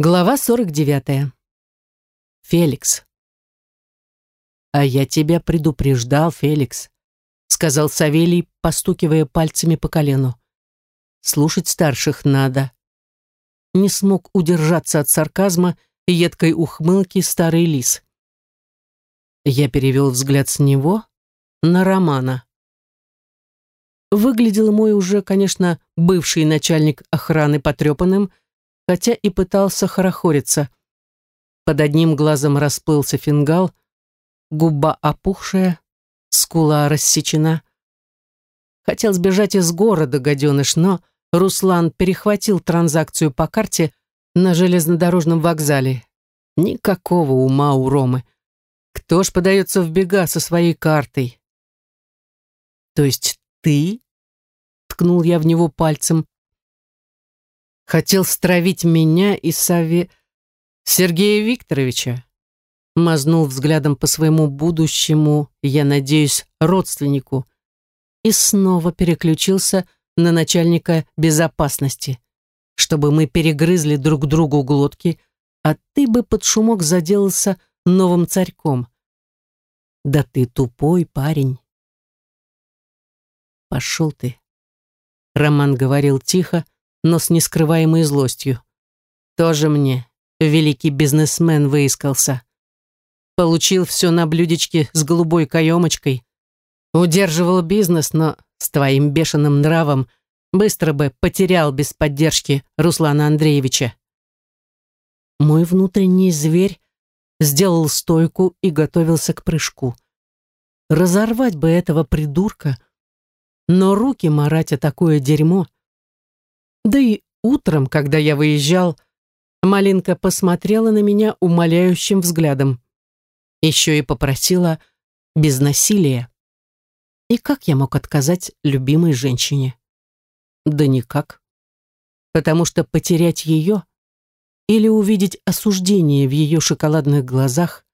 Глава 49. Феликс. «А я тебя предупреждал, Феликс», — сказал Савелий, постукивая пальцами по колену. «Слушать старших надо». Не смог удержаться от сарказма и едкой ухмылки старый лис. Я перевел взгляд с него на Романа. Выглядел мой уже, конечно, бывший начальник охраны потрепанным, хотя и пытался хорохориться. Под одним глазом расплылся фингал, губа опухшая, скула рассечена. Хотел сбежать из города, гаденыш, но Руслан перехватил транзакцию по карте на железнодорожном вокзале. Никакого ума у Ромы. Кто ж подается в бега со своей картой? То есть ты? Ткнул я в него пальцем. Хотел стравить меня и Саве... Сергея Викторовича. Мазнул взглядом по своему будущему, я надеюсь, родственнику. И снова переключился на начальника безопасности, чтобы мы перегрызли друг другу глотки, а ты бы под шумок заделался новым царьком. Да ты тупой парень. Пошел ты. Роман говорил тихо, но с нескрываемой злостью. Тоже мне великий бизнесмен выискался. Получил все на блюдечке с голубой каемочкой. Удерживал бизнес, но с твоим бешеным нравом быстро бы потерял без поддержки Руслана Андреевича. Мой внутренний зверь сделал стойку и готовился к прыжку. Разорвать бы этого придурка, но руки марать о такое дерьмо — да и утром, когда я выезжал, Малинка посмотрела на меня умоляющим взглядом. Еще и попросила без насилия. И как я мог отказать любимой женщине? Да никак. Потому что потерять ее или увидеть осуждение в ее шоколадных глазах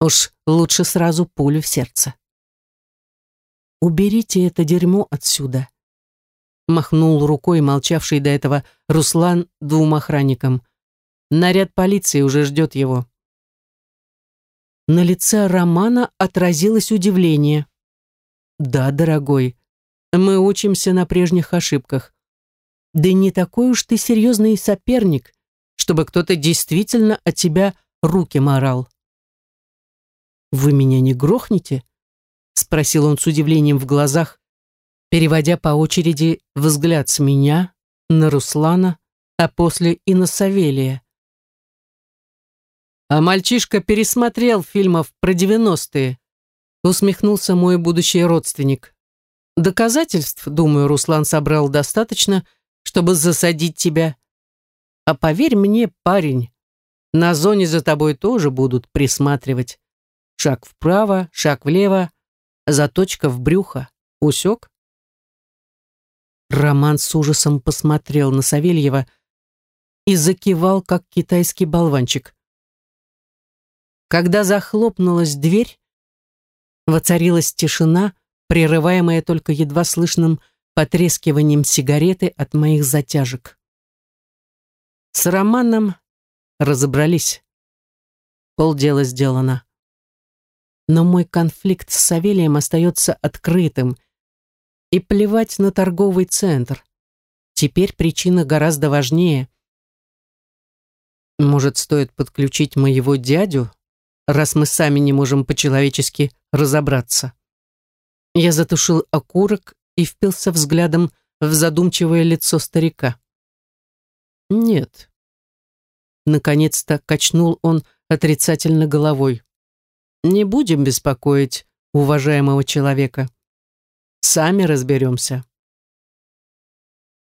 уж лучше сразу пулю в сердце. Уберите это дерьмо отсюда махнул рукой молчавший до этого Руслан двум охранникам. Наряд полиции уже ждет его. На лице Романа отразилось удивление. «Да, дорогой, мы учимся на прежних ошибках. Да не такой уж ты серьезный соперник, чтобы кто-то действительно от тебя руки морал». «Вы меня не грохнете?» — спросил он с удивлением в глазах, переводя по очереди взгляд с меня на Руслана, а после и на Савелия. А мальчишка пересмотрел фильмов про девяностые, усмехнулся мой будущий родственник. Доказательств, думаю, Руслан собрал достаточно, чтобы засадить тебя. А поверь мне, парень, на зоне за тобой тоже будут присматривать. Шаг вправо, шаг влево, заточка в брюхо. Усек? Роман с ужасом посмотрел на Савельева и закивал, как китайский болванчик. Когда захлопнулась дверь, воцарилась тишина, прерываемая только едва слышным потрескиванием сигареты от моих затяжек. С Романом разобрались. Полдела сделано. Но мой конфликт с Савелием остается открытым, и плевать на торговый центр. Теперь причина гораздо важнее. Может, стоит подключить моего дядю, раз мы сами не можем по-человечески разобраться. Я затушил окурок и впился взглядом в задумчивое лицо старика. Нет. Наконец-то качнул он отрицательно головой. Не будем беспокоить уважаемого человека. Сами разберемся.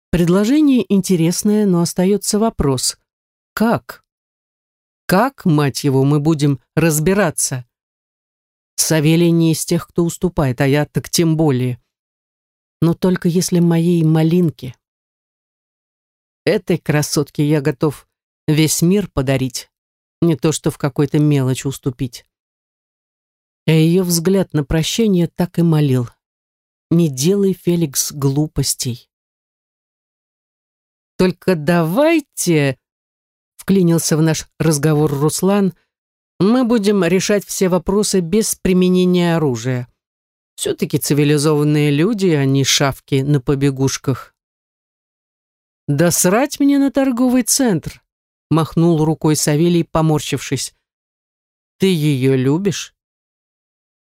Предложение интересное, но остается вопрос. Как? Как, мать его, мы будем разбираться? Савелий не из тех, кто уступает, а я так тем более. Но только если моей малинке. Этой красотке я готов весь мир подарить, не то что в какой-то мелочь уступить. А ее взгляд на прощение так и молил. Не делай, Феликс, глупостей. Только давайте... вклинился в наш разговор Руслан, мы будем решать все вопросы без применения оружия. Все-таки цивилизованные люди, а не шавки на побегушках. «Да срать мне на торговый центр!» — махнул рукой Савелий, поморщившись. «Ты ее любишь?»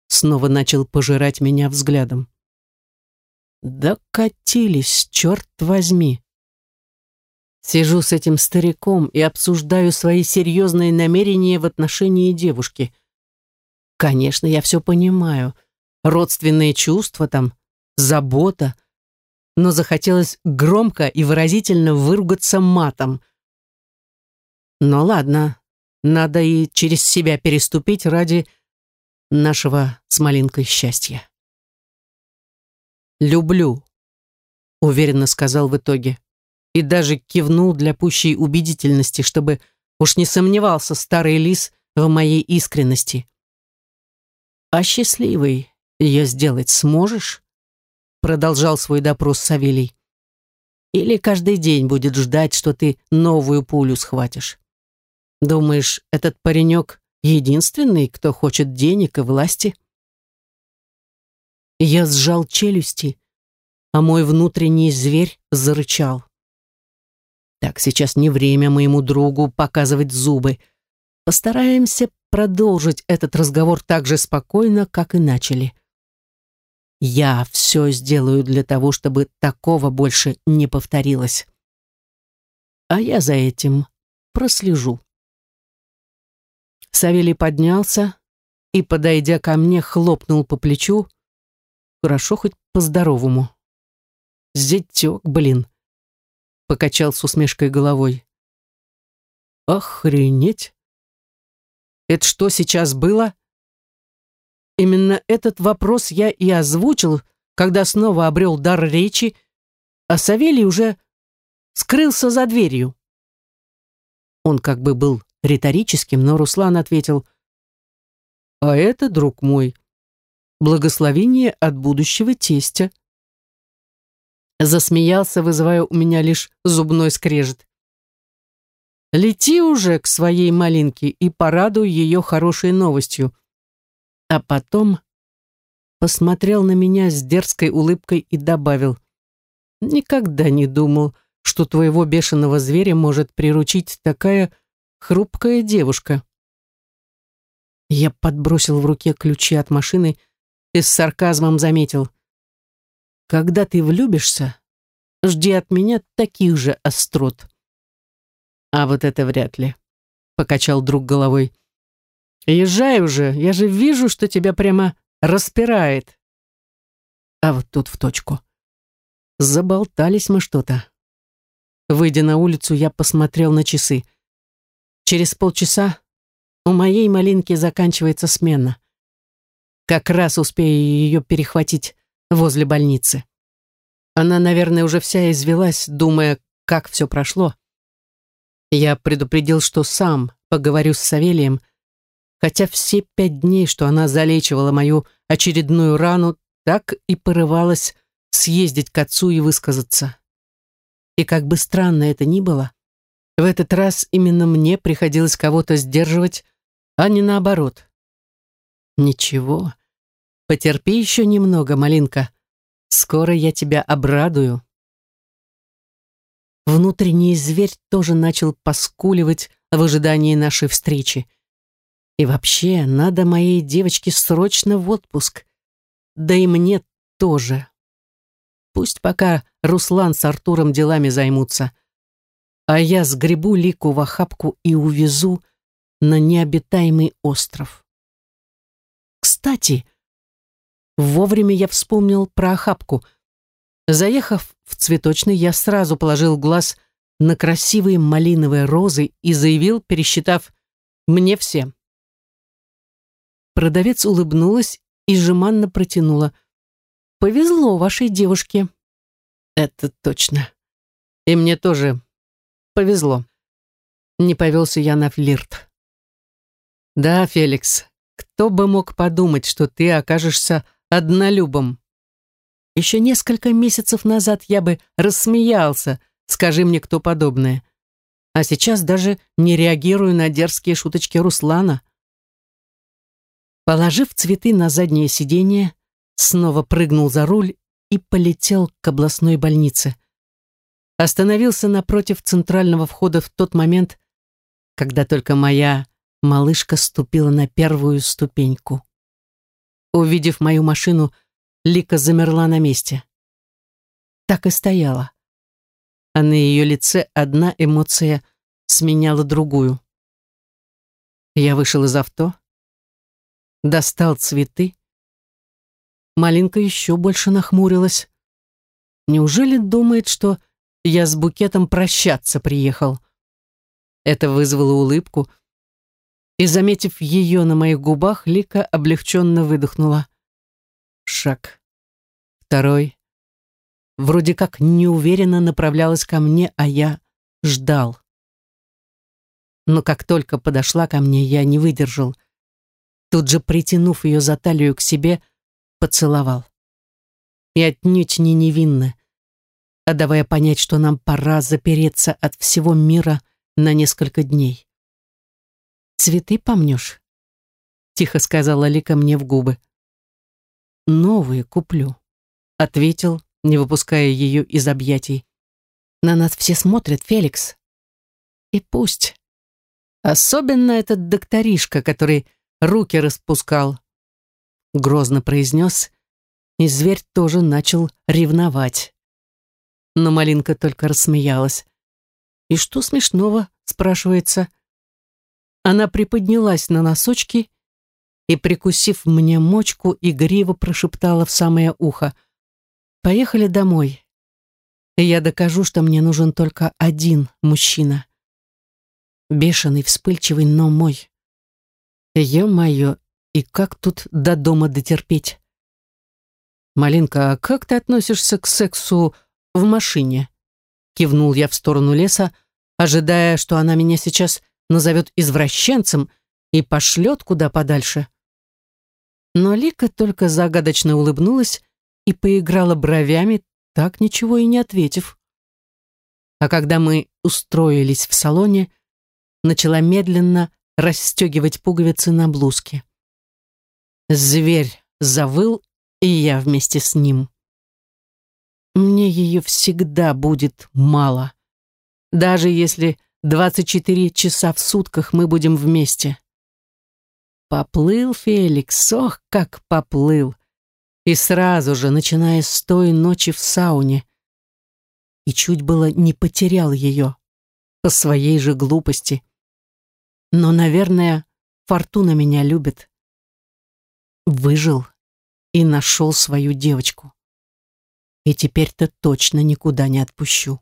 Снова начал пожирать меня взглядом. Докатились, черт возьми. Сижу с этим стариком и обсуждаю свои серьезные намерения в отношении девушки. Конечно, я все понимаю. Родственные чувства там, забота. Но захотелось громко и выразительно выругаться матом. Но ладно, надо и через себя переступить ради нашего с малинкой счастья. «Люблю», — уверенно сказал в итоге и даже кивнул для пущей убедительности, чтобы уж не сомневался старый лис в моей искренности. «А счастливый ее сделать сможешь?» Продолжал свой допрос Савелий. «Или каждый день будет ждать, что ты новую пулю схватишь? Думаешь, этот паренек единственный, кто хочет денег и власти?» Я сжал челюсти, а мой внутренний зверь зарычал. Так, сейчас не время моему другу показывать зубы. Постараемся продолжить этот разговор так же спокойно, как и начали. Я все сделаю для того, чтобы такого больше не повторилось. А я за этим прослежу. Савелий поднялся и, подойдя ко мне, хлопнул по плечу. Хорошо хоть по-здоровому. Зятек, блин покачал с усмешкой головой. Охренеть! Это что сейчас было? Именно этот вопрос я и озвучил, когда снова обрел дар речи, а Савелий уже скрылся за дверью. Он как бы был риторическим, но Руслан ответил, «А это, друг мой, благословение от будущего тестя». Засмеялся, вызывая у меня лишь зубной скрежет. Лети уже к своей малинке и порадуй ее хорошей новостью. А потом посмотрел на меня с дерзкой улыбкой и добавил. Никогда не думал, что твоего бешеного зверя может приручить такая хрупкая девушка. Я подбросил в руке ключи от машины и с сарказмом заметил. Когда ты влюбишься, жди от меня таких же острот. А вот это вряд ли, покачал друг головой. Езжай уже, я же вижу, что тебя прямо распирает. А вот тут в точку. Заболтались мы что-то. Выйдя на улицу, я посмотрел на часы. Через полчаса у моей малинки заканчивается смена. Как раз успею ее перехватить возле больницы. Она, наверное, уже вся извелась, думая, как все прошло. Я предупредил, что сам поговорю с Савелием, хотя все пять дней, что она залечивала мою очередную рану, так и порывалась съездить к отцу и высказаться. И как бы странно это ни было, в этот раз именно мне приходилось кого-то сдерживать, а не наоборот. Ничего, Потерпи еще немного, малинка. Скоро я тебя обрадую. Внутренний зверь тоже начал поскуливать в ожидании нашей встречи. И вообще, надо моей девочке срочно в отпуск. Да и мне тоже. Пусть пока Руслан с Артуром делами займутся, а я сгребу Лику в охапку и увезу на необитаемый остров. Кстати, Вовремя я вспомнил про охапку. Заехав в цветочный, я сразу положил глаз на красивые малиновые розы и заявил, пересчитав «мне все». Продавец улыбнулась и жеманно протянула. «Повезло вашей девушке». «Это точно. И мне тоже повезло». Не повелся я на флирт. «Да, Феликс, кто бы мог подумать, что ты окажешься однолюбом. Еще несколько месяцев назад я бы рассмеялся, скажи мне кто подобное. а сейчас даже не реагирую на дерзкие шуточки Руслана. Положив цветы на заднее сиденье, снова прыгнул за руль и полетел к областной больнице. Остановился напротив центрального входа в тот момент, когда только моя малышка ступила на первую ступеньку. Увидев мою машину, Лика замерла на месте. Так и стояла. А на ее лице одна эмоция сменяла другую. Я вышел из авто, достал цветы. Малинка еще больше нахмурилась. Неужели думает, что я с букетом прощаться приехал? Это вызвало улыбку, и, заметив ее на моих губах, Лика облегченно выдохнула. Шаг. Второй. Вроде как неуверенно направлялась ко мне, а я ждал. Но как только подошла ко мне, я не выдержал. Тут же, притянув ее за талию к себе, поцеловал. И отнюдь не невинно, а давая понять, что нам пора запереться от всего мира на несколько дней. «Цветы помнешь?» — тихо сказала Лика мне в губы. «Новые куплю», — ответил, не выпуская ее из объятий. «На нас все смотрят, Феликс». «И пусть. Особенно этот докторишка, который руки распускал», — грозно произнес, и зверь тоже начал ревновать. Но Малинка только рассмеялась. «И что смешного?» — спрашивается. Она приподнялась на носочки и, прикусив мне мочку, игриво прошептала в самое ухо. «Поехали домой. Я докажу, что мне нужен только один мужчина. Бешеный, вспыльчивый, но мой. Ё-моё, и как тут до дома дотерпеть?» «Малинка, а как ты относишься к сексу в машине?» Кивнул я в сторону леса, ожидая, что она меня сейчас назовет извращенцем и пошлет куда подальше. Но Лика только загадочно улыбнулась и поиграла бровями, так ничего и не ответив. А когда мы устроились в салоне, начала медленно расстегивать пуговицы на блузке. Зверь завыл, и я вместе с ним. Мне ее всегда будет мало. Даже если 24 часа в сутках мы будем вместе. Поплыл Феликс, ох, как поплыл. И сразу же, начиная с той ночи в сауне. И чуть было не потерял ее по своей же глупости. Но, наверное, Фортуна меня любит. Выжил и нашел свою девочку. И теперь-то точно никуда не отпущу.